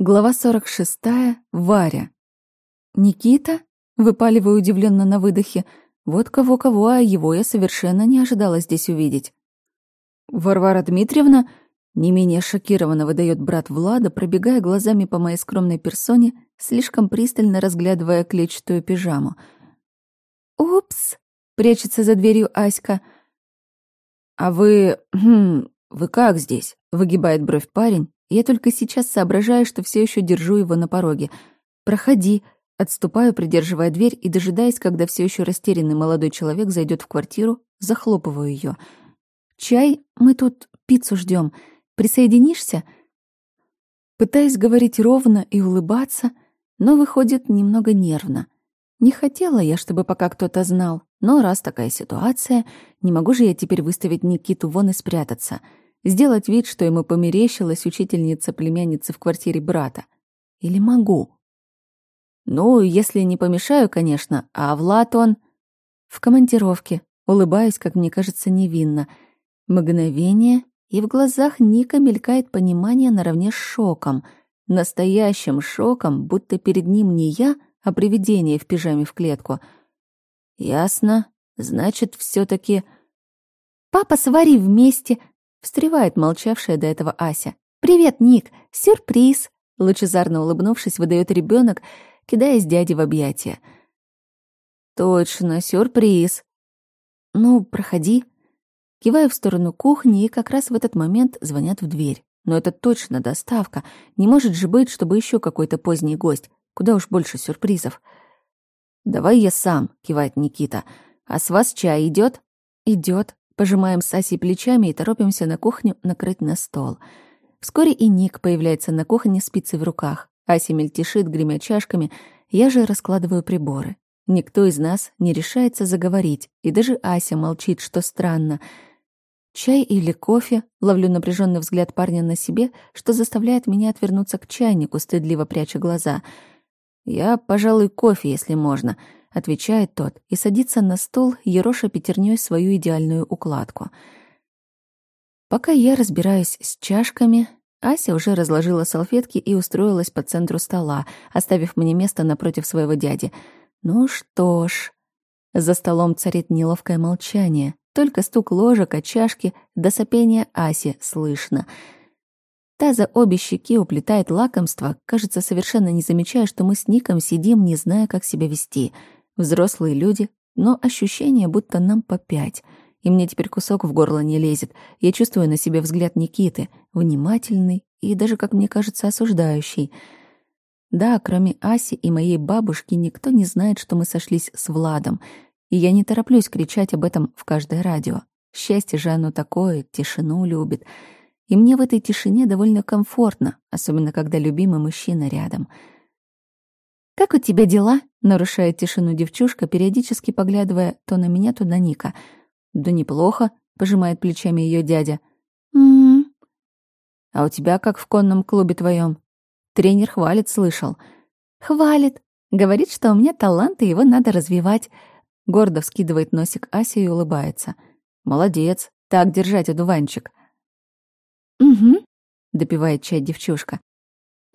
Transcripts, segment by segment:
Глава 46. Варя. «Никита?» — выпаливаю удивленно на выдохе. Вот кого-кого, а его я совершенно не ожидала здесь увидеть. «Варвара Дмитриевна?» — не менее шокированно выдает брат Влада, пробегая глазами по моей скромной персоне, слишком пристально разглядывая клетчатую пижаму. «Упс!» — прячется за дверью Аська. «А вы... Хм, вы как здесь?» — выгибает бровь парень, я только сейчас соображаю, что все еще держу его на пороге. «Проходи», Отступаю, придерживая дверь и дожидаясь, когда все еще растерянный молодой человек зайдет в квартиру, захлопываю ее. «Чай? Мы тут пиццу ждем. Присоединишься?» Пытаясь говорить ровно и улыбаться, но выходит немного нервно. Не хотела я, чтобы пока кто-то знал, но раз такая ситуация, не могу же я теперь выставить Никиту вон и спрятаться — Сделать вид, что ему померещилась учительница племянницы в квартире брата. Или могу? Ну, если не помешаю, конечно, а Влад он... В командировке, улыбаюсь, как мне кажется, невинно. Мгновение, и в глазах Ника мелькает понимание наравне с шоком. Настоящим шоком, будто перед ним не я, а привидение в пижаме в клетку. Ясно. Значит, все таки «Папа, свари вместе!» Встревает молчавшая до этого Ася. «Привет, Ник! Сюрприз!» Лучезарно улыбнувшись, выдает ребенок, кидаясь дяде в объятия. «Точно, сюрприз!» «Ну, проходи». Киваю в сторону кухни, и как раз в этот момент звонят в дверь. Но это точно доставка. Не может же быть, чтобы еще какой-то поздний гость. Куда уж больше сюрпризов. «Давай я сам», — кивает Никита. «А с вас чай идет? Идет. Пожимаем с Асей плечами и торопимся на кухню накрыть на стол. Вскоре и Ник появляется на кухне с пиццей в руках. Ася мельтешит, гремя чашками. Я же раскладываю приборы. Никто из нас не решается заговорить, и даже Ася молчит, что странно. Чай или кофе? Ловлю напряженный взгляд парня на себе, что заставляет меня отвернуться к чайнику, стыдливо пряча глаза. Я, пожалуй, кофе, если можно —— отвечает тот и садится на стол, ероша пятерней свою идеальную укладку. Пока я разбираюсь с чашками, Ася уже разложила салфетки и устроилась по центру стола, оставив мне место напротив своего дяди. Ну что ж... За столом царит неловкое молчание. Только стук ложек о чашки до сопения Аси слышно. Та за обе щеки уплетает лакомство, кажется, совершенно не замечая, что мы с Ником сидим, не зная, как себя вести — Взрослые люди, но ощущение, будто нам по пять. И мне теперь кусок в горло не лезет. Я чувствую на себе взгляд Никиты, внимательный и даже, как мне кажется, осуждающий. Да, кроме Аси и моей бабушки, никто не знает, что мы сошлись с Владом. И я не тороплюсь кричать об этом в каждое радио. Счастье же оно такое, тишину любит. И мне в этой тишине довольно комфортно, особенно когда любимый мужчина рядом — «Как у тебя дела?» — нарушает тишину девчушка, периодически поглядывая то на меня, то на Ника. «Да неплохо», — пожимает плечами ее дядя. «А у тебя как в конном клубе твоем? Тренер хвалит, слышал». «Хвалит. Говорит, что у меня талант, и его надо развивать». Гордо вскидывает носик Ася и улыбается. «Молодец. Так держать, одуванчик». «Угу», — допивает чай девчушка.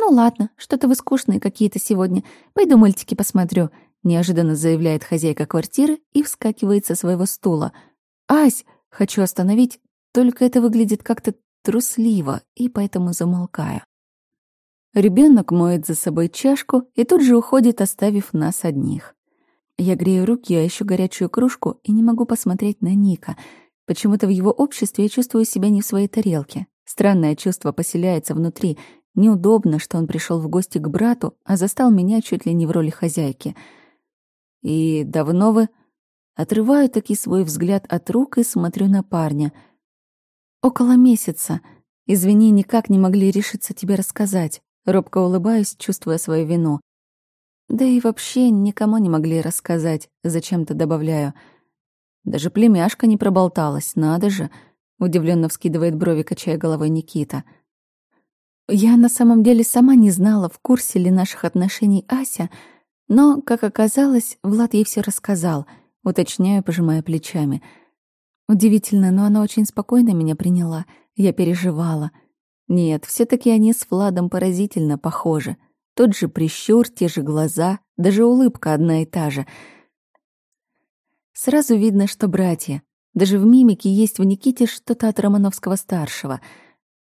«Ну ладно, что-то вы скучные какие-то сегодня. Пойду мультики посмотрю», — неожиданно заявляет хозяйка квартиры и вскакивает со своего стула. «Ась!» — хочу остановить, только это выглядит как-то трусливо, и поэтому замолкаю. Ребенок моет за собой чашку и тут же уходит, оставив нас одних. Я грею руки, а еще горячую кружку, и не могу посмотреть на Ника. Почему-то в его обществе я чувствую себя не в своей тарелке. Странное чувство поселяется внутри, Неудобно, что он пришел в гости к брату, а застал меня чуть ли не в роли хозяйки. «И давно вы...» Отрываю таки свой взгляд от рук и смотрю на парня. «Около месяца. Извини, никак не могли решиться тебе рассказать». Робко улыбаюсь, чувствуя свою вину. Да и вообще никому не могли рассказать, зачем-то добавляю. Даже племяшка не проболталась, надо же. Удивленно вскидывает брови, качая головой Никита. — я на самом деле сама не знала, в курсе ли наших отношений Ася, но, как оказалось, Влад ей все рассказал, уточняю, пожимая плечами. Удивительно, но она очень спокойно меня приняла. Я переживала. Нет, все таки они с Владом поразительно похожи. Тот же прищур, те же глаза, даже улыбка одна и та же. Сразу видно, что братья. Даже в мимике есть в Никите что-то от Романовского-старшего.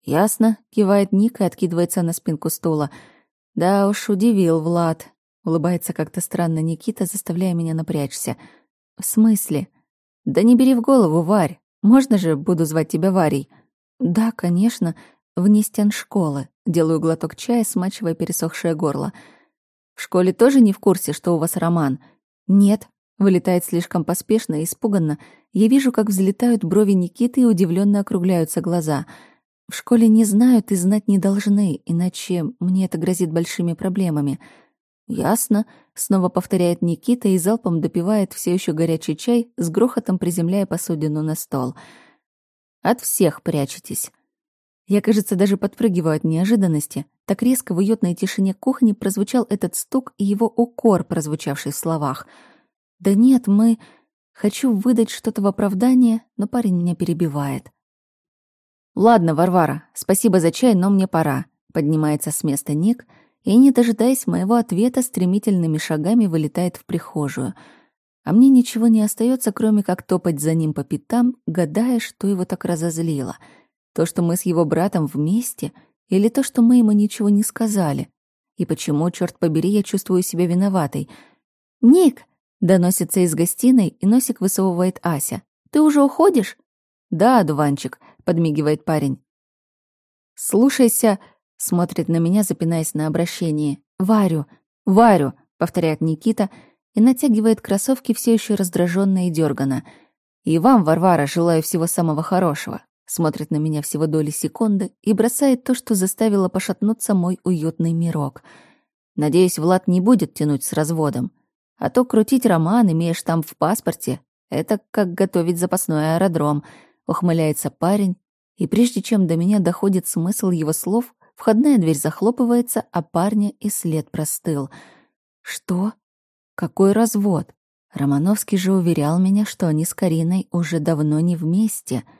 «Ясно», — кивает Ника и откидывается на спинку стула. «Да уж, удивил Влад». Улыбается как-то странно Никита, заставляя меня напрячься. «В смысле?» «Да не бери в голову, Варь. Можно же буду звать тебя Варей?» «Да, конечно вне стен школы. Делаю глоток чая, смачивая пересохшее горло. В школе тоже не в курсе, что у вас роман? Нет. Вылетает слишком поспешно и испуганно. Я вижу, как взлетают брови Никиты и удивленно округляются глаза. В школе не знают и знать не должны, иначе мне это грозит большими проблемами. «Ясно», — снова повторяет Никита и залпом допивает все еще горячий чай, с грохотом приземляя посудину на стол. «От всех прячетесь. Я, кажется, даже подпрыгиваю от неожиданности. Так резко в уютной тишине кухни прозвучал этот стук и его укор, прозвучавший в словах. «Да нет, мы...» Хочу выдать что-то в оправдание, но парень меня перебивает. «Ладно, Варвара, спасибо за чай, но мне пора», — поднимается с места Ник и, не дожидаясь моего ответа, стремительными шагами вылетает в прихожую. А мне ничего не остается, кроме как топать за ним по пятам, гадая, что его так разозлило — то, что мы с его братом вместе, или то, что мы ему ничего не сказали? И почему, черт побери, я чувствую себя виноватой? «Ник!» — доносится из гостиной, и носик высовывает Ася. «Ты уже уходишь?» «Да, одуванчик», — подмигивает парень. «Слушайся», — смотрит на меня, запинаясь на обращении. «Варю, Варю», — повторяет Никита и натягивает кроссовки все еще раздраженно и дергано. «И вам, Варвара, желаю всего самого хорошего смотрит на меня всего доли секунды и бросает то, что заставило пошатнуться мой уютный мирок. Надеюсь, Влад не будет тянуть с разводом. А то крутить роман, имея штамп в паспорте, это как готовить запасной аэродром, ухмыляется парень, и прежде чем до меня доходит смысл его слов, входная дверь захлопывается, а парня и след простыл. Что? Какой развод? Романовский же уверял меня, что они с Кариной уже давно не вместе —